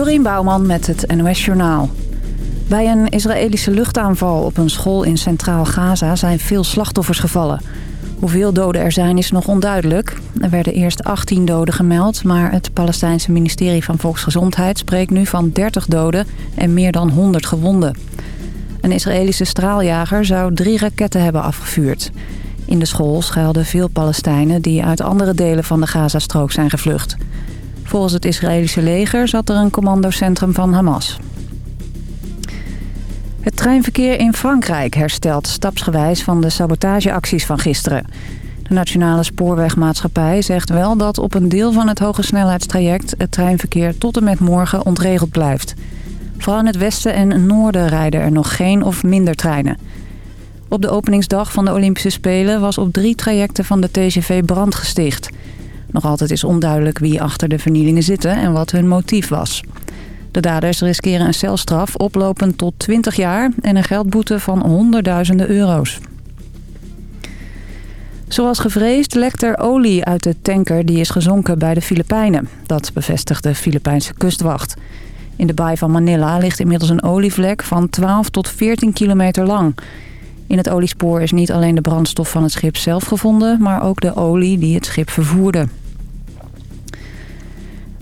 Dorien Bouwman met het NOS Journaal. Bij een Israëlische luchtaanval op een school in Centraal Gaza zijn veel slachtoffers gevallen. Hoeveel doden er zijn is nog onduidelijk. Er werden eerst 18 doden gemeld, maar het Palestijnse ministerie van Volksgezondheid spreekt nu van 30 doden en meer dan 100 gewonden. Een Israëlische straaljager zou drie raketten hebben afgevuurd. In de school schuilden veel Palestijnen die uit andere delen van de Gazastrook zijn gevlucht. Volgens het Israëlische leger zat er een commandocentrum van Hamas. Het treinverkeer in Frankrijk herstelt stapsgewijs van de sabotageacties van gisteren. De Nationale Spoorwegmaatschappij zegt wel dat op een deel van het hoge snelheidstraject... het treinverkeer tot en met morgen ontregeld blijft. Vooral in het westen en noorden rijden er nog geen of minder treinen. Op de openingsdag van de Olympische Spelen was op drie trajecten van de TGV brand gesticht. Nog altijd is onduidelijk wie achter de vernielingen zitten en wat hun motief was. De daders riskeren een celstraf oplopend tot 20 jaar en een geldboete van honderdduizenden euro's. Zoals gevreesd lekt er olie uit de tanker die is gezonken bij de Filipijnen. Dat bevestigt de Filipijnse kustwacht. In de baai van Manila ligt inmiddels een olievlek van 12 tot 14 kilometer lang. In het oliespoor is niet alleen de brandstof van het schip zelf gevonden... maar ook de olie die het schip vervoerde.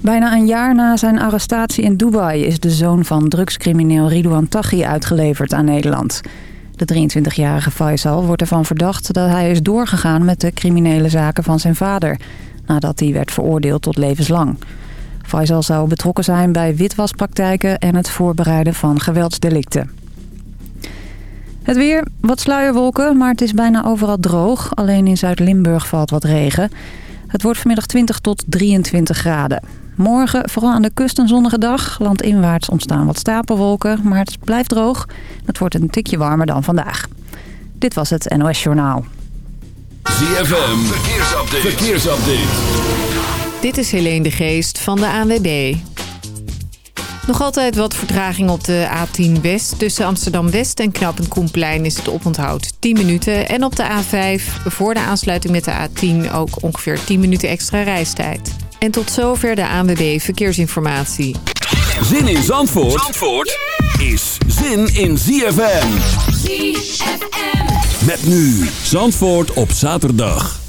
Bijna een jaar na zijn arrestatie in Dubai... is de zoon van drugscrimineel Ridouan Taghi uitgeleverd aan Nederland. De 23-jarige Faisal wordt ervan verdacht dat hij is doorgegaan... met de criminele zaken van zijn vader... nadat hij werd veroordeeld tot levenslang. Faisal zou betrokken zijn bij witwaspraktijken... en het voorbereiden van geweldsdelicten. Het weer, wat sluierwolken, maar het is bijna overal droog. Alleen in Zuid-Limburg valt wat regen. Het wordt vanmiddag 20 tot 23 graden. Morgen vooral aan de kust een zonnige dag. Landinwaarts ontstaan wat stapelwolken, maar het blijft droog. Het wordt een tikje warmer dan vandaag. Dit was het NOS Journaal. ZFM, verkeersupdate. verkeersupdate. Dit is Helene de Geest van de ANWB. Nog altijd wat vertraging op de A10 West. Tussen Amsterdam-West en Knappend Koenplein is het oponthoud 10 minuten. En op de A5 voor de aansluiting met de A10 ook ongeveer 10 minuten extra reistijd. En tot zover de ANWB Verkeersinformatie. Zin in Zandvoort, Zandvoort is zin in ZFM. ZFM. Met nu Zandvoort op zaterdag.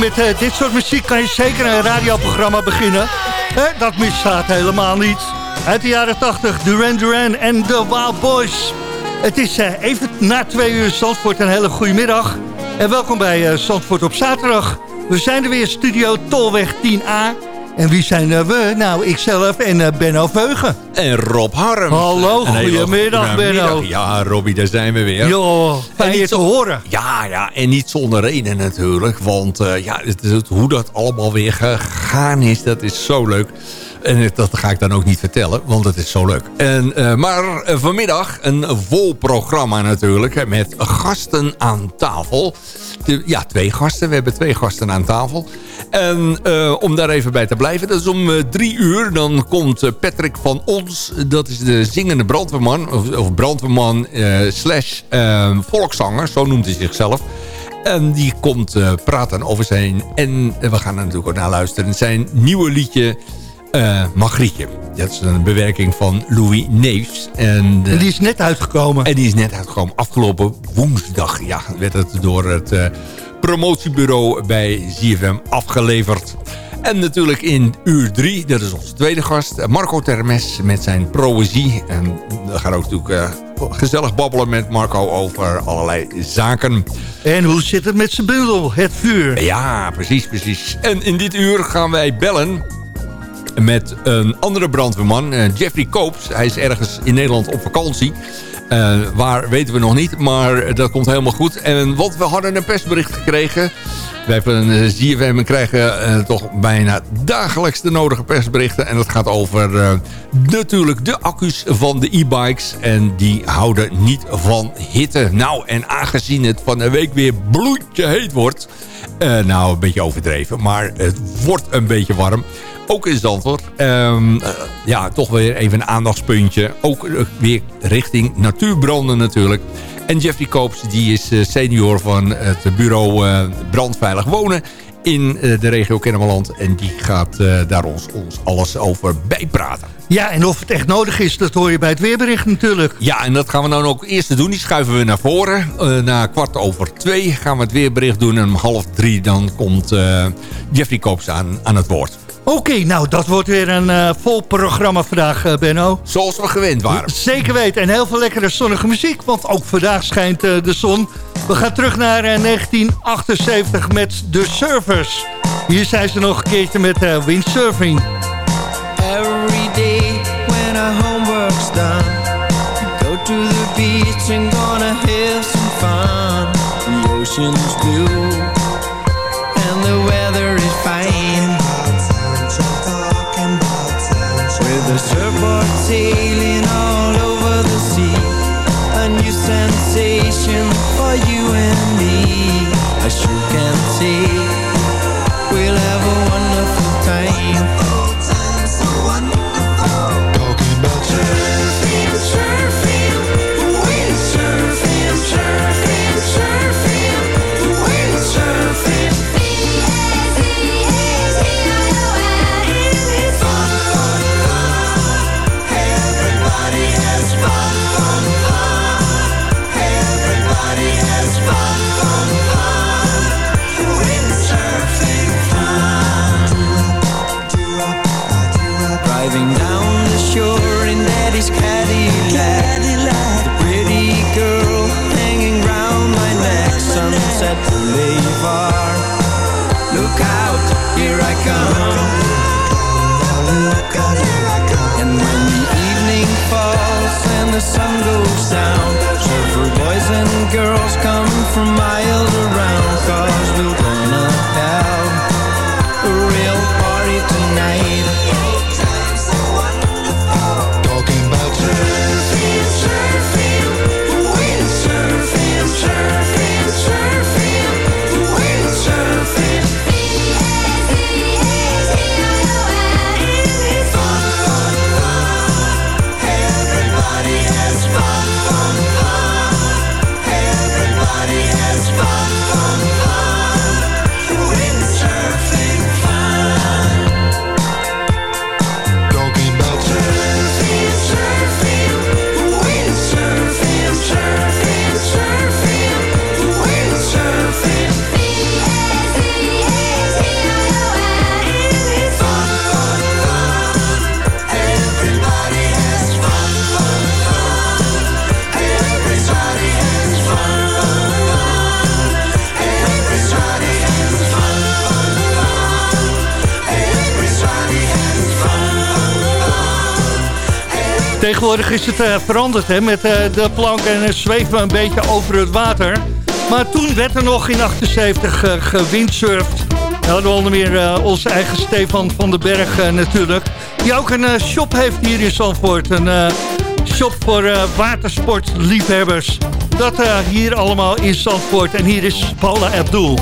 Met uh, dit soort muziek kan je zeker een radioprogramma beginnen. Eh, dat misstaat helemaal niet. Uit de jaren 80, Duran Duran en The Wild Boys. Het is uh, even na twee uur Zandvoort. Een hele goede middag. En welkom bij uh, Zandvoort op zaterdag. We zijn er weer, studio Tolweg 10A. En wie zijn we? Nou, ikzelf en Benno Veugen. En Rob Harm. Hallo, goedemiddag Benno. Ja, Robbie, daar zijn we weer. Jo, fijn je te horen. Ja, ja, en niet zonder reden natuurlijk. Want uh, ja, het, het, hoe dat allemaal weer gegaan is, dat is zo leuk. En dat ga ik dan ook niet vertellen, want het is zo leuk. En, uh, maar vanmiddag een vol programma natuurlijk, met gasten aan tafel. De, ja, twee gasten. We hebben twee gasten aan tafel. En uh, om daar even bij te blijven, dat is om uh, drie uur. Dan komt Patrick van Ons, dat is de zingende brandweerman. Of, of brandweerman slash volkszanger, zo noemt hij zichzelf. En die komt praten over zijn... En we gaan er natuurlijk ook naar luisteren. Zijn nieuwe liedje... Uh, Magrietje. Dat is een bewerking van Louis Neefs. En, uh, en, die is net uitgekomen. En die is net uitgekomen. Afgelopen woensdag ja, werd het door het uh, promotiebureau bij ZFM afgeleverd. En natuurlijk in uur drie, dat is onze tweede gast, Marco Termes met zijn proëzie. En we gaan ook natuurlijk gezellig babbelen met Marco over allerlei zaken. En hoe zit het met zijn bundel, het vuur? Ja, precies, precies. En in dit uur gaan wij bellen met een andere brandweerman, uh, Jeffrey Koops. Hij is ergens in Nederland op vakantie. Uh, waar weten we nog niet, maar dat komt helemaal goed. En want we hadden een persbericht gekregen. Wij van ZFM krijgen uh, toch bijna dagelijks de nodige persberichten. En dat gaat over natuurlijk de accu's van de e-bikes. En die houden niet van hitte. Nou, en aangezien het van de week weer bloedje heet wordt... nou, een beetje overdreven, maar het wordt een beetje warm ook in Zandvoort. Um, uh, ja, toch weer even een aandachtspuntje. Ook uh, weer richting natuurbranden natuurlijk. En Jeffrey Koops, die is uh, senior van het bureau Brandveilig Wonen in de regio Kennemerland. En die gaat daar ons, ons alles over bijpraten. Ja, en of het echt nodig is, dat hoor je bij het weerbericht natuurlijk. Ja, en dat gaan we nou ook eerst doen. Die schuiven we naar voren. Uh, na kwart over twee gaan we het weerbericht doen. En om half drie dan komt uh, Jeffrey Koops aan, aan het woord. Oké, okay, nou dat wordt weer een uh, vol programma vandaag, uh, Benno. Zoals we gewend waren. Zeker weten. En heel veel lekkere zonnige muziek, want ook vandaag schijnt uh, de zon. We gaan terug naar 1978 met The Surfers. Hier zijn ze nog een keertje met windsurfing. Every day when our homework's done Go to the beach and gonna have some fun The ocean's blue sailing all over the sea. A new sensation for you and me. I sure can see Tegenwoordig is het eh, veranderd hè, met eh, de plank en zweven we een beetje over het water. Maar toen werd er nog in 78 uh, gewindsurfd. We hadden onder meer onze eigen Stefan van den Berg natuurlijk. Die ook een shop heeft hier in Zandvoort. Een shop voor watersportliefhebbers. Dat hier allemaal in Zandvoort. En hier is Paula Abdul.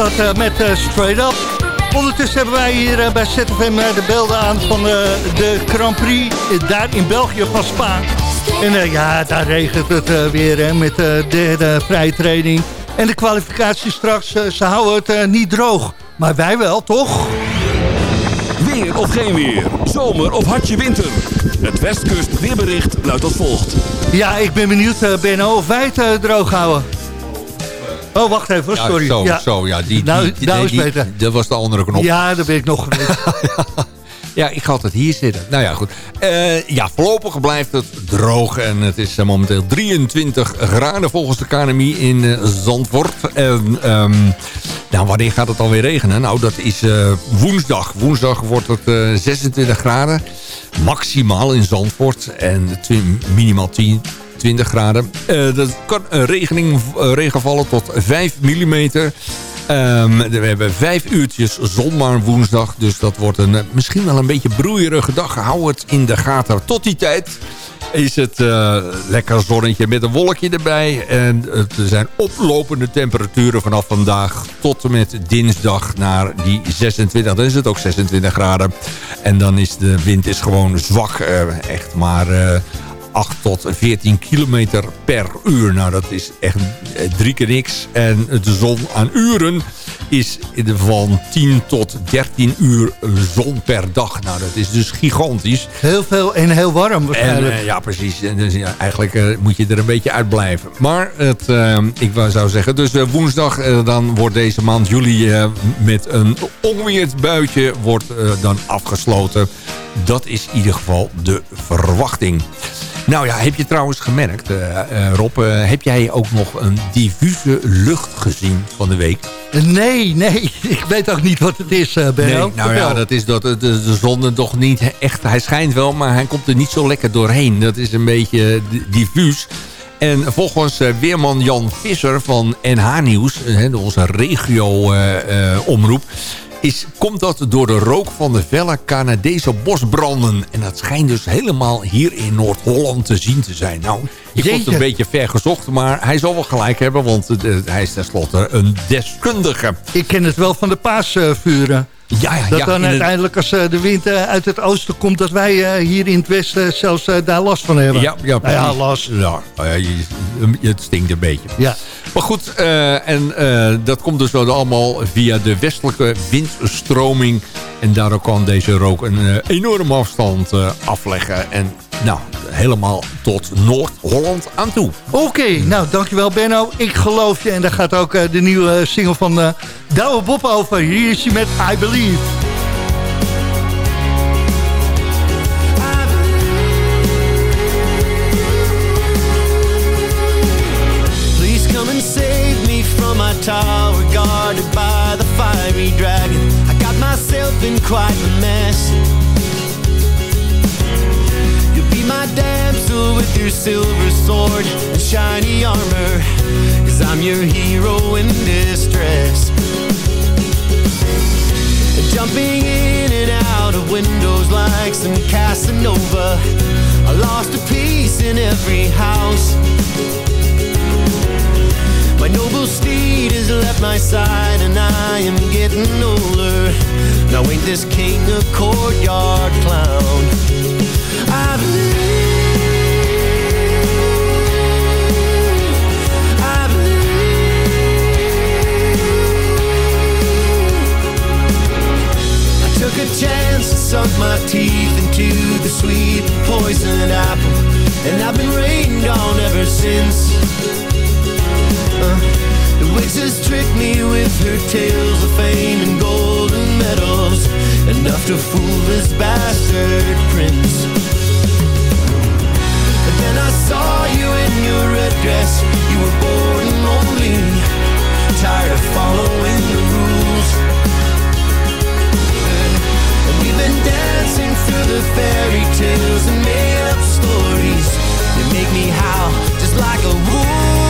Dat uh, met uh, Straight Up. Ondertussen hebben wij hier uh, bij ZFM de beelden aan van de Grand Prix daar in België van Spa. En ja, daar regent het weer hè, met de derde vrije training. En de kwalificatie straks, ze houden het niet droog. Maar wij wel, toch? Weer of geen weer, zomer of hartje winter. Het Westkust weerbericht luidt als volgt. Ja, ik ben benieuwd, Benno, of wij het droog houden. Oh, wacht even, sorry. Ja, zo, ja. zo, ja. Die, nou, die, nou is beter. Dat was de andere knop. Ja, daar ben ik nog geweest. ja, ik ga altijd hier zitten. Nou ja, goed. Uh, ja, voorlopig blijft het droog. En het is uh, momenteel 23 graden volgens de KNMI in uh, Zandvoort. En, um, nou, wanneer gaat het alweer regenen? Nou, dat is woensdag. Woensdag wordt het 26 graden. Maximaal in Zandvoort. En minimaal 10, 20 graden. Uh, dat kan regening, uh, regen vallen tot 5 mm. Um, we hebben vijf uurtjes zon maar woensdag. Dus dat wordt een, uh, misschien wel een beetje broeierige dag. Hou het in de gaten tot die tijd. is het lekker zonnetje met een wolkje erbij. En het zijn oplopende temperaturen vanaf vandaag tot en met dinsdag naar die 26. Dan is het ook 26 graden. En dan is de wind is gewoon zwak. Echt maar... 8 tot 14 kilometer per uur. Nou, dat is echt drie keer niks. En de zon aan uren is van 10 tot 13 uur zon per dag. Nou, dat is dus gigantisch. Heel veel en heel warm waarschijnlijk. En, uh, ja, precies. En dus, ja, eigenlijk uh, moet je er een beetje uitblijven. Maar het, uh, ik zou zeggen, dus woensdag dan wordt deze maand juli met een onweersbuitje wordt, dan afgesloten. Dat is in ieder geval de verwachting. Nou ja, heb je trouwens gemerkt, uh, uh, Rob... Uh, heb jij ook nog een diffuse lucht gezien van de week? Nee, nee. Ik weet ook niet wat het is, Benno. Nee, nou ja, dat is dat de, de zon toch niet echt... Hij schijnt wel, maar hij komt er niet zo lekker doorheen. Dat is een beetje diffuus. En volgens weerman Jan Visser van NH Nieuws... onze regio-omroep is, komt dat door de rook van de felle Canadese bosbranden. En dat schijnt dus helemaal hier in Noord-Holland te zien te zijn. Nou, je vond het een beetje ver gezocht, maar hij zal wel gelijk hebben... want hij is tenslotte een deskundige. Ik ken het wel van de paasvuren. Ja, ja, dat ja, dan uiteindelijk als uh, de wind uh, uit het oosten komt... dat wij uh, hier in het westen zelfs daar last van hebben. Ja, ja, nou ja last. Ja, je, het stinkt een beetje. Ja. Maar goed, en dat komt dus allemaal via de westelijke windstroming. En daardoor kan deze rook een enorme afstand afleggen. En nou, helemaal tot Noord-Holland aan toe. Oké, okay, nou dankjewel Benno. Ik geloof je. En daar gaat ook uh, de nieuwe single van uh, Douwe Bob over. Hier is hij met I Believe. Please come and save me from my tower guarded by the fiery dragon. I got myself in quite with your silver sword and shiny armor Cause I'm your hero in distress. Jumping in and out of windows like some Casanova. I lost a piece in every house. My noble steed has left my side and I am getting older. Now ain't this king a courtyard clown? I believe a chance and sunk my teeth into the sweet poisoned apple. And I've been rained on ever since. Uh, The witch has tricked me with her tales of fame and golden medals. Enough to fool this bastard prince. But then I saw you in your red dress. You were bored and lonely Tired of following the rules We've been dancing through the fairy tales and made up stories that make me howl just like a wolf.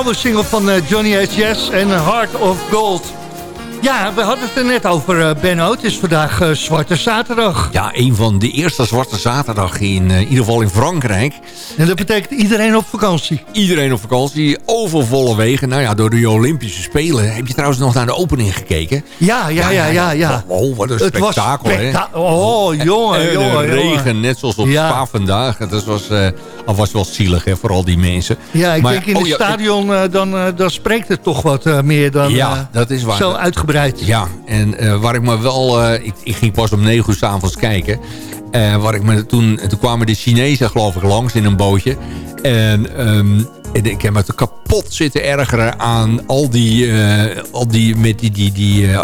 oude single van uh, Johnny H. Yes en Heart of Gold. Ja, we hadden het er net over, uh, Benno. Het is vandaag uh, Zwarte Zaterdag. Ja, een van de eerste Zwarte Zaterdag in, in ieder geval in Frankrijk. En dat betekent iedereen op vakantie? Iedereen op vakantie, overvolle wegen. Nou ja, door de Olympische Spelen. Heb je trouwens nog naar de opening gekeken? Ja, ja, ja, ja. ja, Oh, wat een het spektakel, spekta hè? Oh, jongen, en, jongen, regen, net zoals op ja. Spa vandaag. Dat was... Al was wel zielig hè, voor al die mensen. Ja, ik denk in het oh stadion uh, dan, dan spreekt het toch wat meer dan ja, dat is waar. zo uitgebreid. Ja, en waar ik me wel... Ik, ik, ging pas om negen uur s avonds kijken. waar ik me toen, toen kwamen de Chinezen geloof ik langs in een bootje. En... Um, en ik heb me te kapot zitten ergeren aan al die, al die, met die, die, die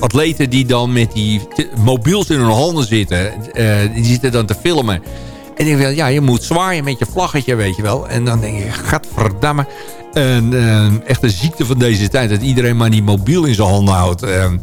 atleten die dan met die mobiels in hun handen zitten. die zitten dan te filmen. En ik denk, ja, je moet zwaaien met je vlaggetje, weet je wel. En dan denk je, gadverdamme. Een, een echte ziekte van deze tijd. Dat iedereen maar die mobiel in zijn handen houdt. Ehm,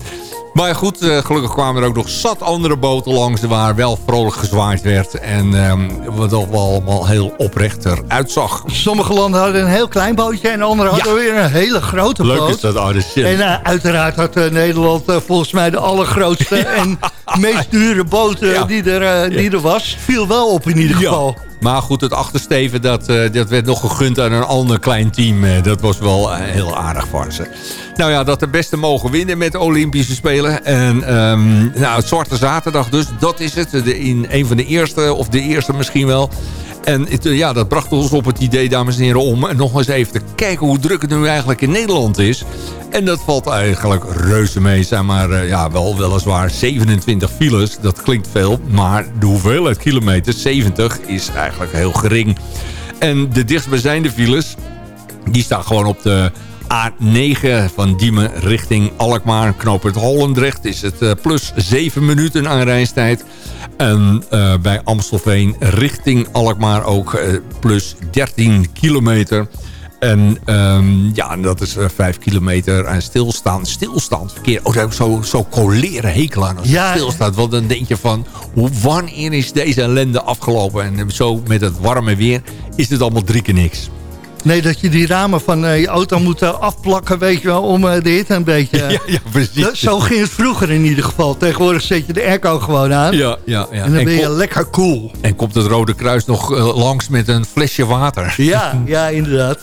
maar goed, eh, gelukkig kwamen er ook nog zat andere boten langs... waar wel vrolijk gezwaaid werd. En um, wat wel allemaal heel oprecht eruit zag. Sommige landen hadden een heel klein bootje... en andere hadden weer een hele grote boot. Leuk is dat, oh, En uh, uiteraard had uh, Nederland volgens mij de allergrootste... en meest dure boot die, er, die er was. Viel wel op in ieder geval. Maar goed, het achtersteven dat, dat werd nog gegund aan een ander klein team. dat was wel heel aardig voor ze. Nou ja, dat de beste mogen winnen met de Olympische Spelen. En um, nou, het Zwarte Zaterdag dus, dat is het. In een van de eerste, of de eerste misschien wel. En het, ja, dat bracht ons op het idee, dames en heren, om nog eens even te kijken hoe druk het nu eigenlijk in Nederland is. En dat valt eigenlijk reuze mee. Zeg maar, uh, ja, wel weliswaar 27 files, dat klinkt veel. Maar de hoeveelheid kilometers, 70, is eigenlijk heel gering. En de dichtstbijzijnde files, die staan gewoon op de A9 van Diemen richting Alkmaar. Knooppunt Hollendrecht is het uh, plus 7 minuten aan reistijd. En uh, bij Amstelveen richting Alkmaar ook uh, plus 13 kilometer. En um, ja, dat is uh, vijf kilometer aan stilstaan. Stilstand verkeer. Oh, daar zo, zo coleren hekel aan als ja. stilstaat. Want dan denk je van, wanneer is deze ellende afgelopen? En zo met het warme weer is het allemaal drie keer niks. Nee, dat je die ramen van uh, je auto moet uh, afplakken, weet je wel, om uh, de hitte een beetje... ja, ja, precies. Zo ging het vroeger in ieder geval. Tegenwoordig zet je de airco gewoon aan. Ja, ja, ja. En dan ben je lekker cool. En komt het Rode Kruis nog langs met een flesje water. Ja, ja, inderdaad.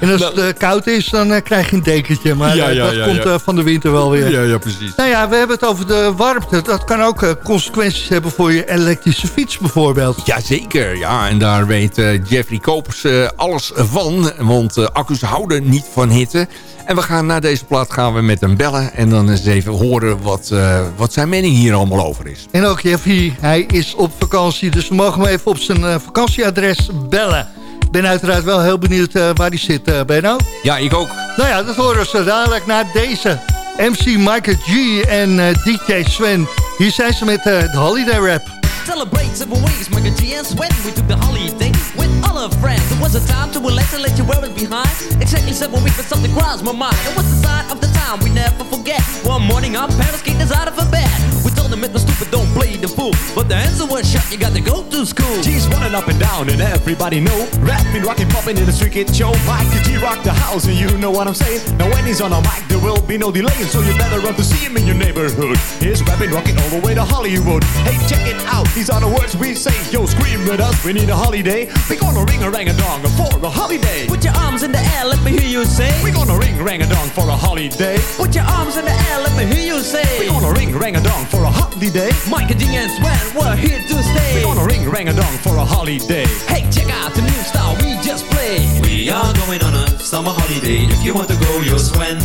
En als nou, het koud is, dan krijg je een dekentje. Maar ja, ja, dat komt van de winter wel weer. Ja, ja, precies. Nou ja, we hebben het over de warmte. Dat kan ook consequenties hebben voor je elektrische fiets bijvoorbeeld. Jazeker, ja. En daar weet Jeffrey Kopers alles van. Want accu's houden niet van hitte. En we gaan na deze plaat gaan we met hem bellen. En dan eens even horen wat, uh, wat zijn mening hier allemaal over is. En ook Jeffrey, hij is op vakantie. Dus we mogen hem even op zijn uh, vakantieadres bellen. Ik ben uiteraard wel heel benieuwd waar hij zit, Benno. Ja, ik ook. Nou ja, dat horen we zo dadelijk naar deze. MC Michael G en DJ Sven. Hier zijn ze met de Holiday Rap. Celebrate several Michael G and Sven. We took the holiday with all our friends. It was a time to relax and let you wear it behind. Exactly seven weeks, but something crossed my mind. It was the sign of the time we never forget. One morning, our parents kicked us out of bed. We told them it was stupid, don't play the fool. But the answer was shut, you got to go to school. G's running up and down, and everybody know. Rapping, rocking, popping in the street kid show. Michael G rock the house, and you know what I'm saying. Now when he's on a mic, there will be no delay, so you better run to see him in your neighborhood. He's rapping, rocking all the way to Hollywood. Hey, check it out, these are the words we say. Yo, scream with us, we need a holiday. We gonna ring a rang a dong for a holiday. Put your arms in the air, let me hear you say. We gonna ring rang a dong for a holiday. Put your arms in the air, let me hear you say. We gonna ring rang a dong for a holiday. Mike and Ding and Sven, we're here to stay. We gonna ring rang a dong for a holiday. Hey, check out the new style we just played. We are going on a summer holiday. If you want to go, you'll Sven.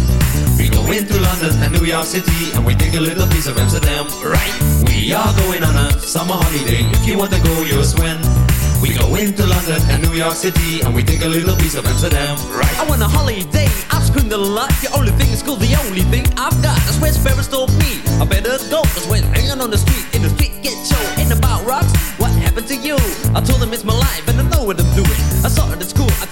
We go into London and New York City and we take a little piece of Amsterdam, right? We are going on a summer holiday. If you want to go, you'll Sven. We go into London and New York City and we take a little piece of Amsterdam, right? I want a holiday, I've screamed a lot. The only thing is cool, the only thing I've got. That's where Sparrows told me. I better go, cause when hanging on the street, in the street get show. Ain't about rocks, what happened to you? I told him it's my life and I know what I'm doing. I saw it at school,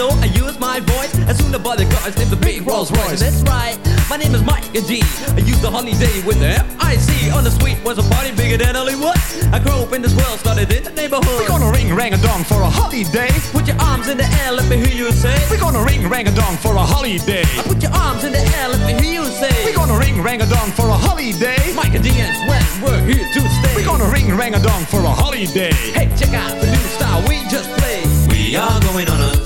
so I use my voice. As soon as the cars named the big Rolls Royce. That's right, my name is Mike and G. I used the holiday with the M-I-C. On the street was a party bigger than Hollywood. I grew up in this world, started in the neighborhood. We're gonna ring rang a dong for a holiday. Put your arms in the air, let me hear you say. We're gonna ring rang a dong for a holiday. I put your arms in the air, let me hear you say. We're gonna ring rang a dong for a holiday. Mike and D and Sweat, we're here to stay. We're gonna ring rang a dong for a holiday. Hey, check out the new style we just played. We are going on a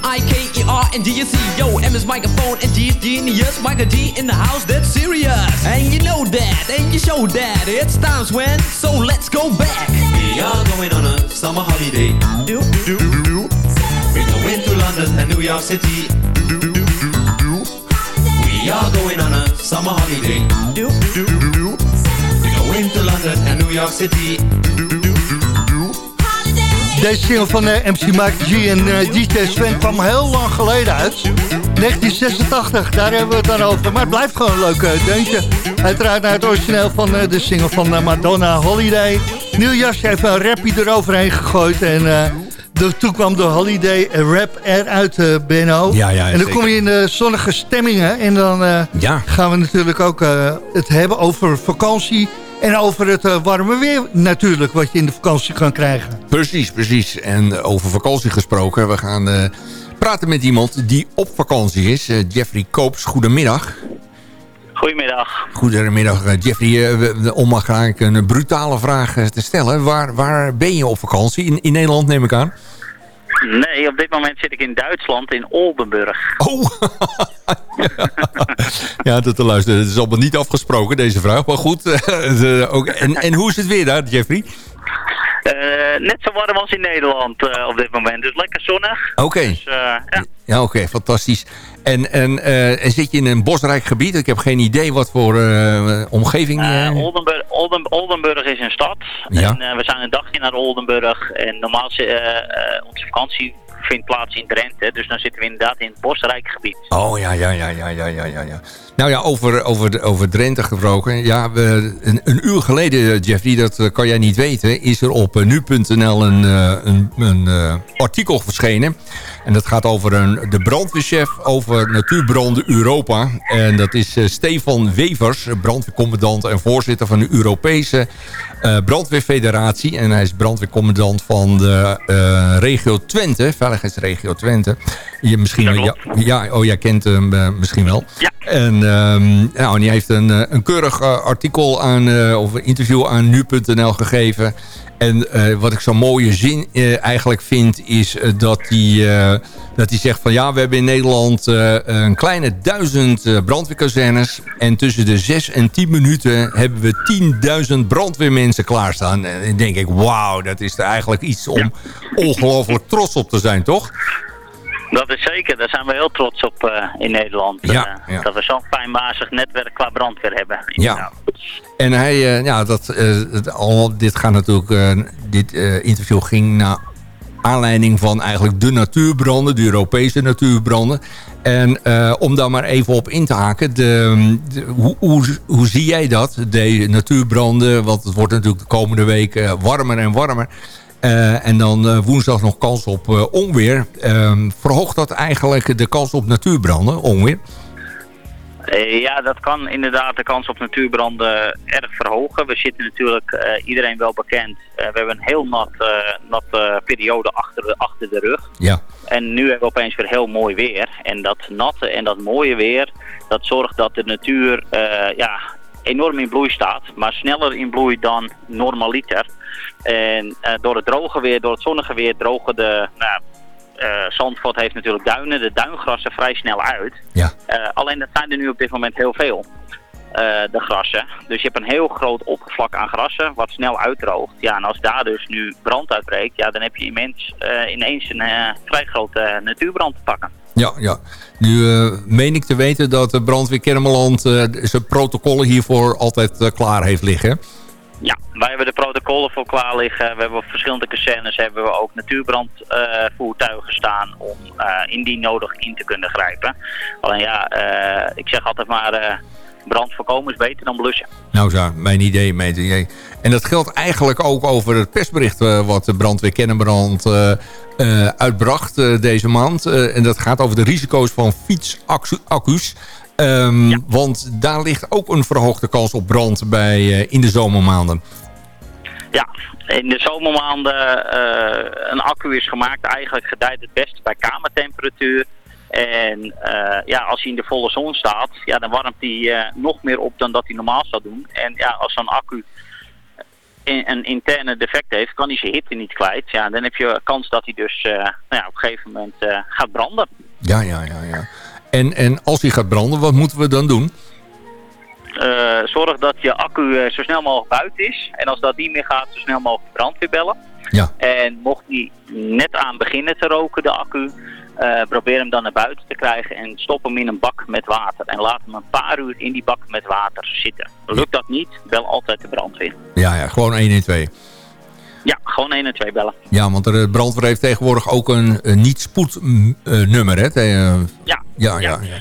M I K E R and D U C. Yo, M is microphone and G is genius. Michael G in the house, that's serious. And you know that, and you show that. It's times when, so let's go back. We are going on a summer holiday. Do, do, do. We go into London and New York City. We are going on a summer holiday. Do, do, do. We go into London and New York City. Deze single van eh, MC Mike G en eh, DJ Sven kwam heel lang geleden uit. 1986, daar hebben we het dan over. Maar het blijft gewoon een leuk uh, deuntje. Uiteraard naar het origineel van de single van Madonna Holiday. Nieuw jasje, even een rapje eroverheen gegooid. En toen kwam de Holiday rap eruit, Benno. Ja, ja, en dan kom je in de zonnige stemmingen. En dan ja. gaan we natuurlijk ook het hebben over vakantie en over het uh, warme weer natuurlijk, wat je in de vakantie kan krijgen. Precies, precies. En over vakantie gesproken, we gaan uh, praten met iemand die op vakantie is. Uh, Jeffrey Koops, goedemiddag. Goedemiddag. Goedemiddag, Jeffrey. om maar graag een brutale vraag te stellen. Waar, waar ben je op vakantie? In, in Nederland neem ik aan. Nee, op dit moment zit ik in Duitsland, in Oldenburg. Oh! ja, dat te luisteren. Het is allemaal niet afgesproken, deze vraag. Maar goed, ook, en, en hoe is het weer daar, Jeffrey? Uh, net zo warm als in Nederland uh, op dit moment. Dus lekker zonnig. Oké. Dus, uh, ja, ja oké. fantastisch. En, en, en zit je in een bosrijk gebied? Ik heb geen idee wat voor omgeving... Oldenburg, Olden, Oldenburg is een stad. Ja. En we zijn een dagje naar Oldenburg. En normaal onze vakantie vindt plaats in Drenthe. Dus dan zitten we inderdaad in het bosrijk gebied. Oh ja, ja, ja, ja, ja, ja, ja. Nou ja, over, over, over Drenthe gesproken. Ja, we, een, een, uur geleden, Jeffrey, dat eh, kan jij niet weten... is er op eh, nu.nl een, eh, een, een artikel verschenen. En dat gaat over een, de brandweerchef over natuurbranden Europa. En dat is Stefan Wevers, brandweercommandant en voorzitter van de Europese brandweerfederatie. En hij is brandweercommandant van de regio Twente, veiligheidsregio Twente. Je misschien, ja, ja, oh, jij kent hem misschien wel. Ja. En, um, nou, en die heeft een, eh, een keurig uh, artikel aan, uh, of een interview aan nu.nl gegeven. En uh, wat ik zo'n mooie zin eigenlijk vind, is dat hij dat hij zegt van ja, we hebben in Nederland een kleine duizend brandweerkazernes. En tussen de zes en tien minuten hebben we 10.000 brandweermensen klaarstaan. En dan denk ik, wauw, dat is er eigenlijk iets om ongelooflijk trots op te zijn, toch? Dat is zeker, daar zijn we heel trots op uh, in Nederland. Ja, uh, ja. Dat we zo'n fijnmazig netwerk qua brandweer hebben. Ja. En hij, uh, ja, dat, het, al, dit gaat natuurlijk, dit interview ging naar aanleiding van eigenlijk de natuurbranden, de Europese natuurbranden. En om daar maar even op in te haken, de, de, hoe, hoe, hoe, zie jij dat, de natuurbranden? Want het wordt natuurlijk de komende week warmer en warmer. Uh, en dan uh, woensdag nog kans op uh, onweer. Ehm, verhoogt dat eigenlijk de kans op natuurbranden, onweer? Ja, dat kan inderdaad de kans op natuurbranden erg verhogen. We zitten natuurlijk, iedereen wel bekend, we hebben een heel nat, nat periode achter de, achter de rug. Ja. En nu hebben we opeens weer heel mooi weer. En dat natte en dat mooie weer, dat zorgt dat de natuur ja, enorm in bloei staat. Maar sneller in bloei dan normaliter. En uh, door het droge weer, door het zonnige weer, drogen de... Nou, uh, Zandvoort heeft natuurlijk duinen, de duingrassen vrij snel uit. Ja. Uh, alleen dat zijn er nu op dit moment heel veel. de grassen. Dus je hebt een heel groot oppervlak aan grassen wat snel uitdroogt. Ja, en als daar dus nu brand uitbreekt, ja, dan heb je immens, ineens een vrij grote natuurbrand te pakken. Ja, ja. Nu meen ik te weten dat de brandweer Kermeland zijn protocollen hiervoor altijd klaar heeft liggen. Ja, wij hebben de protocollen voor klaar liggen. We hebben op verschillende kazernes hebben we ook natuurbrandvoertuigen staan om indien nodig in te kunnen grijpen. Alleen ja, ik zeg altijd maar brand voorkomen is beter dan blussen. Nou zo, mijn idee, mijn. En dat geldt eigenlijk ook over het persbericht wat de brandweer Kennenbrand uitbracht deze maand. en dat gaat over de risico's van fietsaccu's. Um, ja. Want daar ligt ook een verhoogde kans op brand bij, in de zomermaanden. Ja, in de zomermaanden een accu is gemaakt. Eigenlijk gedijt het beste bij kamertemperatuur. En uh, ja, als hij in de volle zon staat, ja, dan warmt hij uh, nog meer op dan dat hij normaal zou doen. En ja, als zo'n accu een interne defect heeft, kan hij zijn hitte niet kwijt. Ja, dan heb je kans dat hij dus uh, nou ja, op een gegeven moment gaat branden. Ja, ja, ja. ja. En, en als hij gaat branden, wat moeten we dan doen? zorg dat je accu zo snel mogelijk buiten is. En als dat niet meer gaat, zo snel mogelijk brandweer bellen. Ja. En mocht hij net aan beginnen te roken, de accu, uh, probeer hem dan naar buiten te krijgen en stop hem in een bak met water. En laat hem een paar uur in die bak met water zitten. Lukt dat niet, bel altijd de brandweer. Ja, ja gewoon 112. Ja, gewoon 1 en 2 bellen. Ja, want de brandweer heeft tegenwoordig ook een, een niet-spoednummer, hè? Te- eh, Ja. Ja, ja, ja.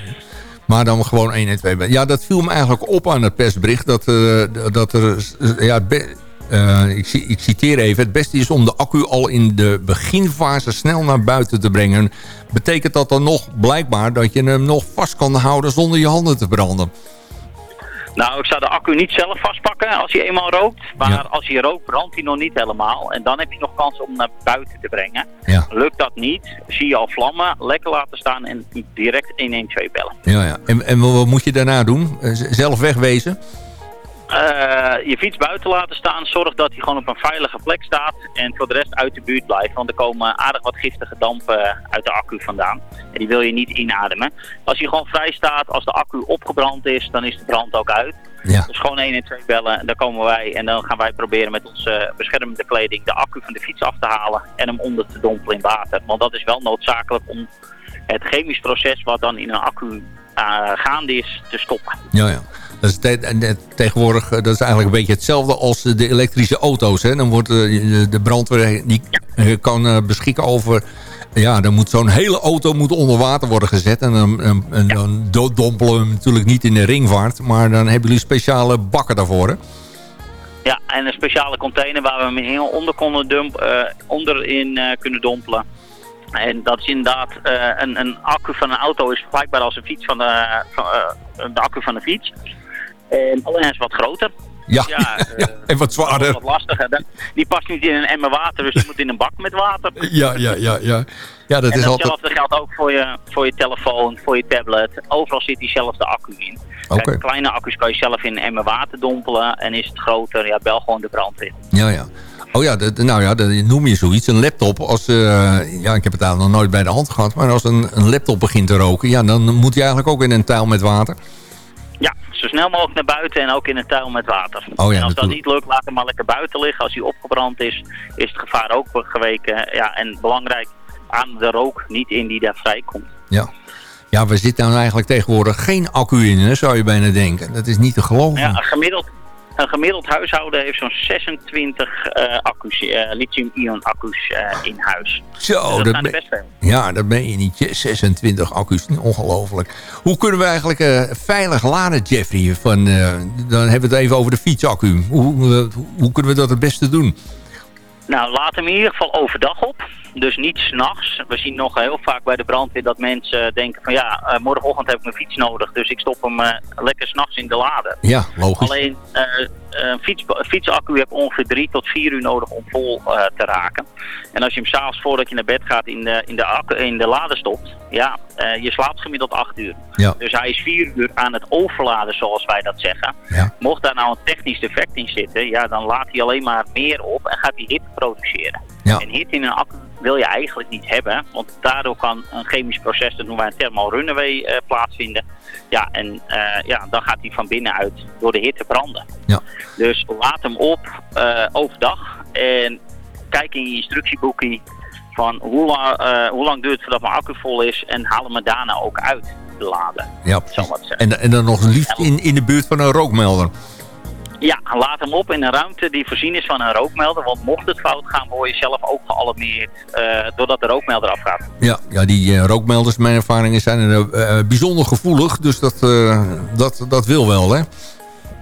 Maar dan gewoon 1 en 2 bellen. Ja, dat viel me eigenlijk op aan het persbericht. Dat, eh, dat er... Ja, be- eh, ik, ik citeer even. Het beste is om de accu al in de beginfase snel naar buiten te brengen. Betekent dat dan nog blijkbaar dat je hem nog vast kan houden zonder je handen te branden? Nou, ik zou de accu niet zelf vastpakken als hij eenmaal rookt. Maar Ja. als hij rookt, brandt hij nog niet helemaal. En dan heb je nog kans om naar buiten te brengen. Ja. Lukt dat niet, zie je al vlammen, lekker laten staan en direct 112 bellen. Ja, ja. En, en wat moet je daarna doen? Eh, Zelf wegwezen? Eh, je fiets buiten laten staan, zorg dat hij gewoon op een veilige plek staat en voor de rest uit de buurt blijft. Want er komen aardig wat giftige dampen uit de accu vandaan en die wil je niet inademen. Als hij gewoon vrij staat, als de accu opgebrand is, dan is de brand ook uit. Ja. Dus gewoon 1 en 2 bellen, dan komen wij en dan gaan wij proberen met onze beschermende kleding de accu van de fiets af te halen en hem onder te dompelen in water. Want dat is wel noodzakelijk om het chemisch proces wat dan in een accu eh, gaande is, te stoppen. Ja, ja. Dat is te- en, tegenwoordig eh, dat is eigenlijk een beetje hetzelfde als eh, de elektrische auto's. Hè? Dan wordt eh, de, de brandweer die kan beschikken over... Ja, dan moet zo'n hele auto moet onder water worden gezet. En dan, en, en dan do- dompelen we hem natuurlijk niet in de ringvaart. Maar dan hebben jullie speciale bakken daarvoor, hè? Ja, en een speciale container waar we hem heel onder konden dump, onderin kunnen dompelen. En dat is inderdaad, een, een accu van een auto is vergelijkbaar als een fiets van de, van, de accu van een fiets. En alleen is wat groter. Ja, Ja, eh, en wat zwaarder. Wat lastiger. Die past niet in een emmer water, dus die moet in een bak met water. Ja, ja, ja, ja. Ja, dat en is altijd... datzelfde geldt ook voor je, voor je telefoon, voor je tablet. Overal zit diezelfde accu in. Kijk, Oké. kleine accu's kan je zelf in een emmer water dompelen. En is het groter, ja, bel gewoon de brandweer. Ja, ja. Oh ja, dat, nou ja, dat noem je zoiets. Een laptop. Als, eh, ja, ik heb het eigenlijk nog nooit bij de hand gehad. Maar als een, een laptop begint te roken... Ja, dan moet hij eigenlijk ook in een tuil met water. Ja, zo snel mogelijk naar buiten en ook in een tuil met water. Oh ja, en als dat niet lukt, laat hem maar lekker buiten liggen. Als hij opgebrand is, is het gevaar ook geweken. Ja, en belangrijk, aan de rook niet in die daar vrijkomt. Ja. Ja, we zitten nou eigenlijk tegenwoordig geen accu in, hè, zou je bijna denken. Dat is niet te geloven. Ja, gemiddeld, een gemiddeld huishouden heeft zo'n 26 eh, accu's, eh, lithium-ion accu's eh, in huis. Zo, Dus dat dat best veel. Ja, dat ben je niet. Je- 26 accu's, ongelooflijk. Hoe kunnen we eigenlijk veilig laden, Jeffrey? Van, dan hebben we het even over de fietsaccu. Hoe, hoe kunnen we dat het beste doen? Nou, laat hem in ieder geval overdag op. Dus niet s'nachts. We zien nog heel vaak bij de brandweer dat mensen denken van ja, eh, morgenochtend heb ik mijn fiets nodig. Dus ik stop hem eh, lekker s'nachts in de lader. Ja, logisch. Alleen eh, een, fiets, een fietsaccu heb ongeveer drie tot vier uur nodig om vol eh, te raken. En als je hem s'avonds voordat je naar bed gaat in de, in de, accu, in de lader stopt, ja, eh, je slaapt gemiddeld acht uur. Ja. Dus hij is vier uur aan het overladen zoals wij dat zeggen. Ja. Mocht daar nou een technisch defect in zitten, ja, dan laat hij alleen maar meer op en gaat hij hitte produceren. Ja. En hitte in een accu wil je eigenlijk niet hebben, want daardoor kan een chemisch proces, dat noemen wij een thermal runaway, eh, plaatsvinden. Ja, en eh, ja, dan gaat hij van binnenuit door de hitte branden. Ja. Dus laat hem op eh, overdag en kijk in je instructieboekie van hoe, lang hoe lang duurt het voordat mijn accu vol is en haal hem er daarna ook uit te laden. Ja, en, en dan nog liefst in, in de buurt van een rookmelder. Ja, laat hem op in een ruimte die voorzien is van een rookmelder. Want mocht het fout gaan, word je zelf ook gealarmeerd eh, doordat de rookmelder afgaat. Ja, ja die eh, rookmelders, mijn ervaringen zijn eh, bijzonder gevoelig. Dus dat, eh, dat, dat wil wel, hè?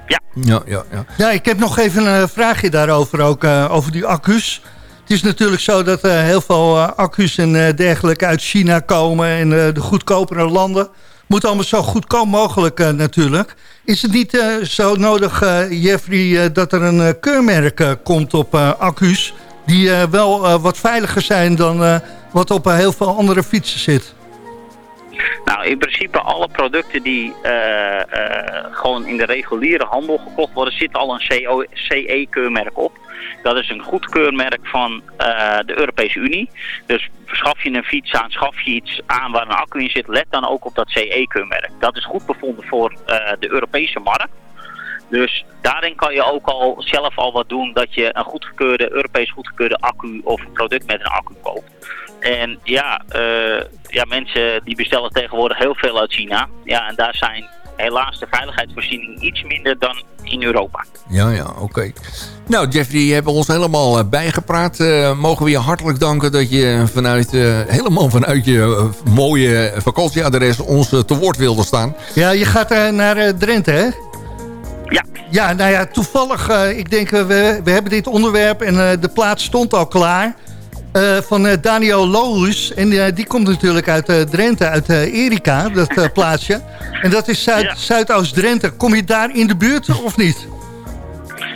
Ja. Ja, ja, ja. Ja, ik heb nog even een vraagje daarover ook, eh, over die accu's. Het is natuurlijk zo dat eh, heel veel eh, accu's en eh, dergelijke uit China komen... en eh, de goedkopere landen. Moet allemaal zo goedkoop mogelijk eh, natuurlijk. Is het niet eh, zo nodig, eh, Jeffrey, dat er een keurmerk komt op accu's... die wel wat veiliger zijn dan wat op heel veel andere fietsen zit? Nou, in principe alle producten die eh, eh, gewoon in de reguliere handel gekocht worden, zit al een CE-keurmerk op. Dat is een goedkeurmerk van eh, de Europese Unie. Dus schaf je een fiets aan, schaf je iets aan waar een accu in zit, let dan ook op dat CE-keurmerk. Dat is goed bevonden voor de Europese markt. Dus daarin kan je ook al zelf al wat doen dat je een goedgekeurde, Europees goedgekeurde accu of een product met een accu koopt. En ja, eh, ja, mensen die bestellen tegenwoordig heel veel uit China. Ja, en daar zijn helaas de veiligheidsvoorzieningen iets minder dan in Europa. Ja, ja, oké. Nou, Jeffrey, je hebt ons helemaal eh, bijgepraat. Eh, mogen we je hartelijk danken dat je vanuit, helemaal vanuit je mooie vakantieadres ons te woord wilde staan. Ja, je gaat naar Drenthe, hè? Ja. Ja, nou ja, toevallig, ik denk, we, we hebben dit onderwerp en de plaats stond al klaar. Eh, van eh, Daniel Loos. En eh, die komt natuurlijk uit Drenthe, uit Erika, dat plaatsje. En dat is Zuid ja. Zuidoost-Drenthe. Kom je daar in de buurt of niet?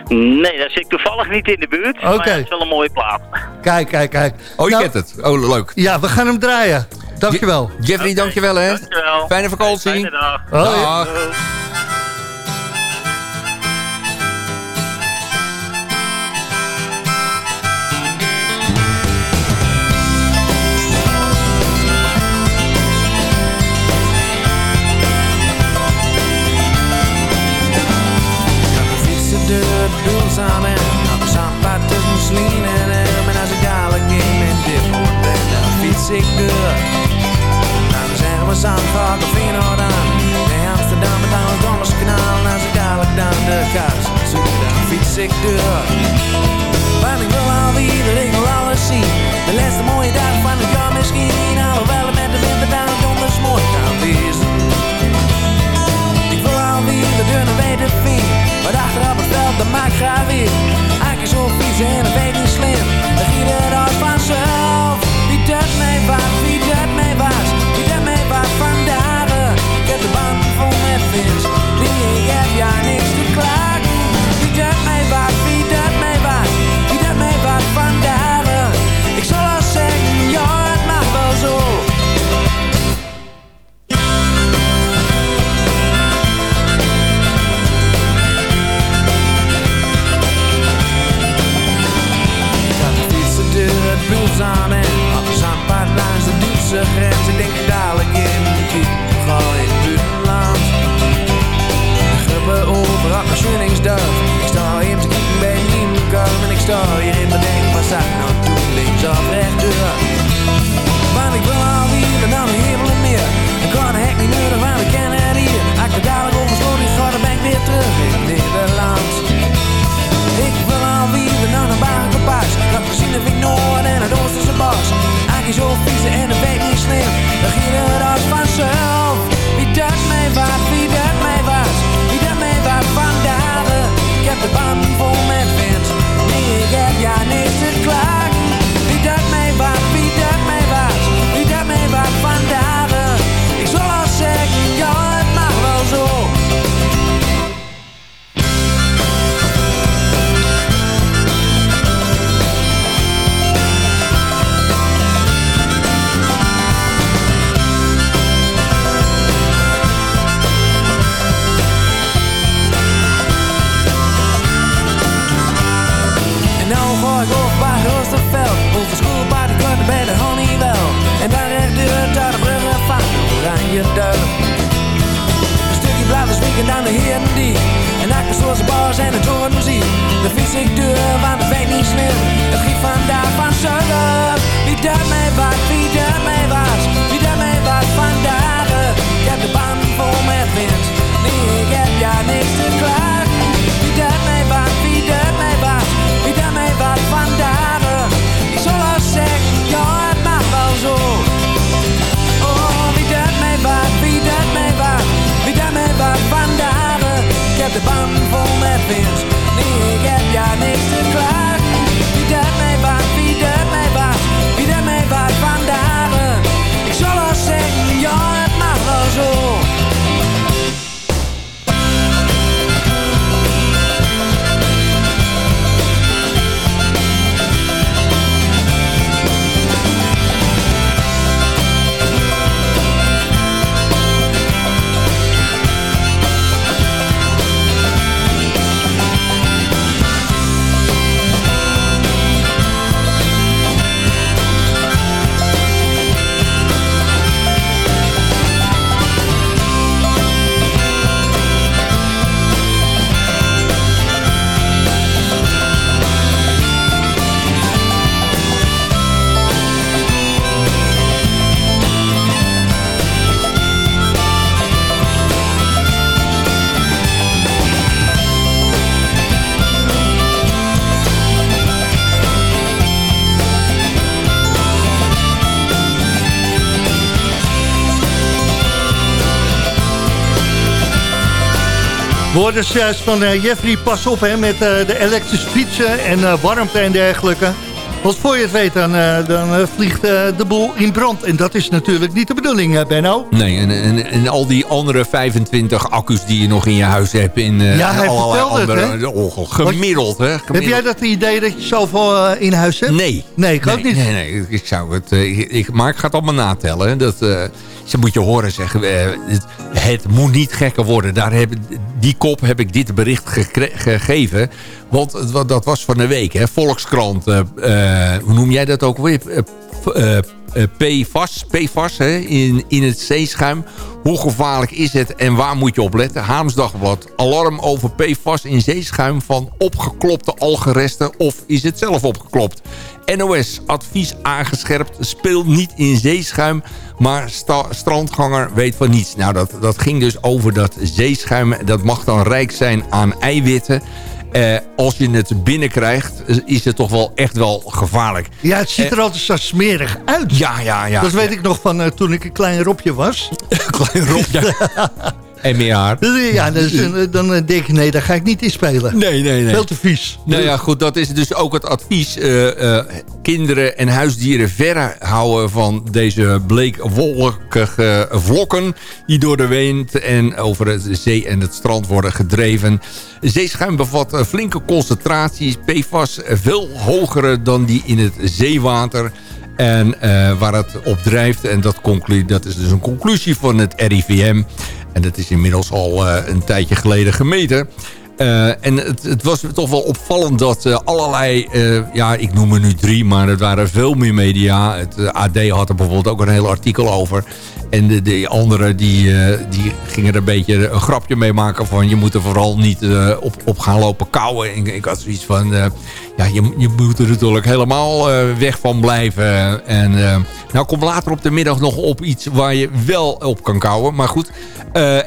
Nee, daar zit ik toevallig niet in de buurt. Oké. Is wel een mooie plaat. Kijk, kijk, kijk. Oh, je hebt kent het. Oh, leuk. Ja, we gaan hem draaien. Dankjewel. Je Jeffrey, dankjewel hè. Dankjewel. Fijne vakantie. Fijne dag. zandvaart of in Ordaan. Bij Amsterdam het Amsterdammerskanaal, als ik dadelijk naar de kaars zoek, dan fiets ik door. behind de vol met vis. Nee, ik heb jou niks te klaar. Hoorden juist van uh, Jeffrey, pas op hè, met uh, de elektrische fietsen en uh, warmte en dergelijke. Want voor je het weet, dan, dan vliegt de boel in brand. En dat is natuurlijk niet de bedoeling, Benno. Nee, en, en, en, al die andere 25 accu's die je nog in je huis hebt... in ja, hij allerlei andere... Het, hè? Oh, gemiddeld, hè? Gemiddeld. Heb jij dat idee dat je zoveel in huis hebt? Nee. Nee, ik nee, ook niet. Nee, nee, ik zou het... ik, maar ik ga het allemaal natellen. Dat, ze moet je horen zeggen, het, het, moet niet gekker worden. Daar heb, die kop heb ik dit bericht gegeven. Want dat was van de week. Hè. Volkskrant, uh, hoe noem jij dat ook weer? Uh, PFAS, PFAS hè, in, in het zeeschuim. Hoe gevaarlijk is het en waar moet je op letten? Haamsdagblad, alarm over PFAS in zeeschuim van opgeklopte algeresten of is het zelf opgeklopt? NOS, advies aangescherpt, speel niet in zeeschuim, maar strandganger weet van niets. Nou, dat, dat ging dus over dat zeeschuim, dat mag dan rijk zijn aan eiwitten... Uh, als je het binnenkrijgt, is het toch wel echt wel gevaarlijk. Ja, het ziet er uh, altijd zo smerig uit. Ja, ja, ja. Dat weet ja. ik nog van uh, toen ik een klein ropje was. klein MER. Ja, dus, dan denk ik, nee, daar ga ik niet in spelen. Nee, nee, nee. Veel te vies. Nou ja, goed, dat is dus ook het advies. Uh, uh, kinderen en huisdieren verre houden van deze bleekwolkige vlokken... die door de wind en over het zee en het strand worden gedreven. Zeeschuim bevat flinke concentraties PFAS, veel hogere dan die in het zeewater... En uh, waar het op drijft, en dat, dat is dus een conclusie van het RIVM... En dat is inmiddels al uh, een tijdje geleden gemeten. Uh, en het, het, was toch wel opvallend dat uh, allerlei, ja ik noem er nu drie, maar het waren veel meer media. Het AD had er bijvoorbeeld ook een heel artikel over. En de, de anderen die, die gingen er een beetje een grapje mee maken van... je moet er vooral niet op, op gaan lopen kouwen. Ik, ik had zoiets van, ja, je, je moet er natuurlijk helemaal weg van blijven. En nou komt later op de middag nog op iets waar je wel op kan kouwen. Maar goed,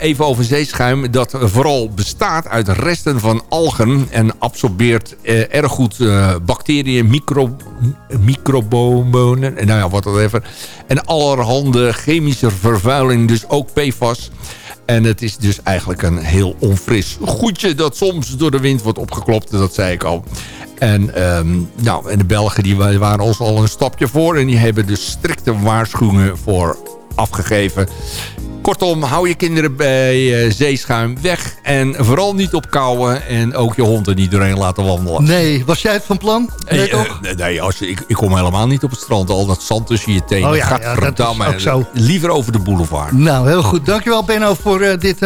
even over zeeschuim. Dat vooral bestaat uit resten van algen en absorbeert erg goed bacteriën, micro, microbomen. Nou ja, wat dat even. En allerhande chemische vervuiling, dus ook PFAS. En het is dus eigenlijk een heel onfris goedje dat soms door de wind wordt opgeklopt. Dat zei ik al. En, um, nou, en de Belgen die waren ons al een stapje voor. En die hebben dus strikte waarschuwingen voor afgegeven. Kortom, hou je kinderen bij uh, zeeschuim weg. En vooral niet op kouwen. En ook je hond er niet doorheen laten wandelen. Nee, was jij het van plan? Nee, hey, toch? Uh, nee als je, ik, ik, kom helemaal niet op het strand. Al dat zand tussen je tenen. Oh ja, ja dat is ook zo. Liever over de boulevard. Nou, heel goed. Dankjewel Benno voor uh, dit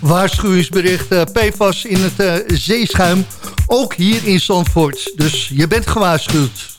waarschuwingsbericht. PFAS in het zeeschuim. Ook hier in Zandvoort. Dus je bent gewaarschuwd.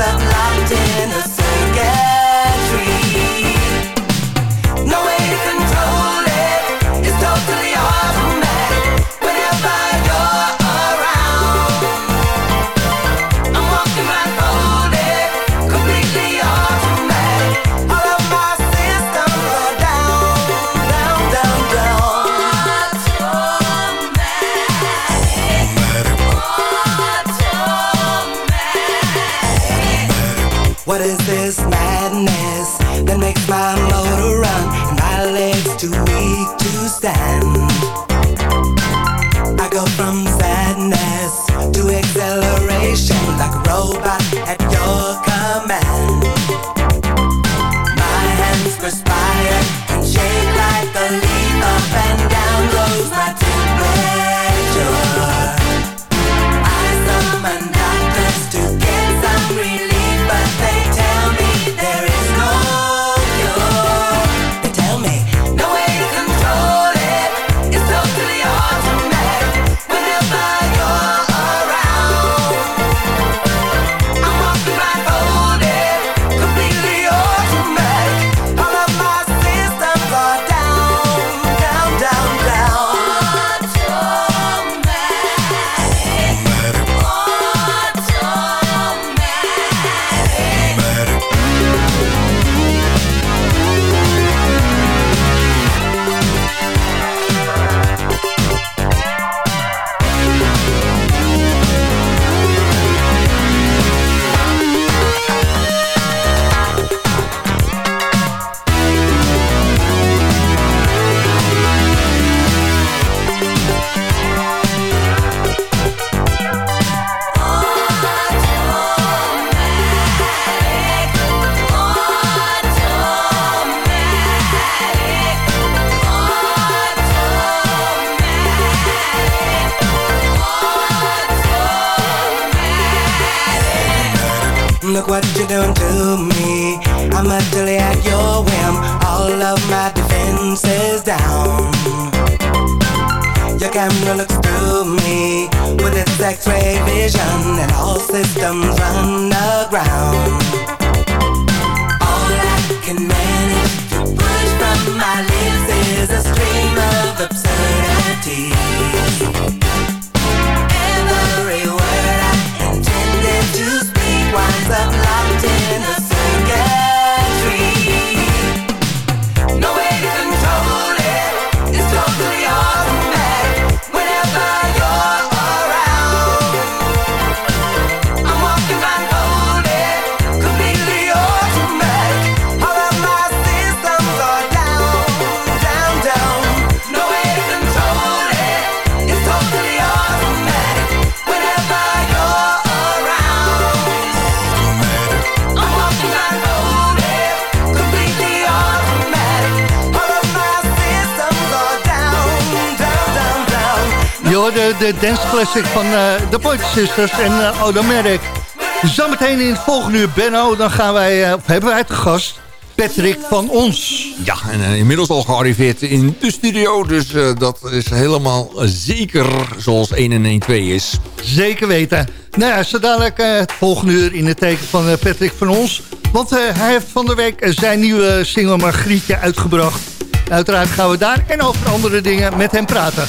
that love. de danceclassic van eh, de Pointer Sisters en uh, Merrick. Zometeen in het volgende uur, Benno, dan gaan wij, eh, hebben wij het gast... Patrick van ons. Ja, en inmiddels al gearriveerd in de studio. Dus dat is helemaal zeker zoals 1 en 1 2 is. Zeker weten. Nou ja, zo dadelijk het volgende uur in het teken van Patrick van ons. Want hij heeft van de week zijn nieuwe single Margrietje uitgebracht. Uiteraard gaan we daar en over andere dingen met hem praten.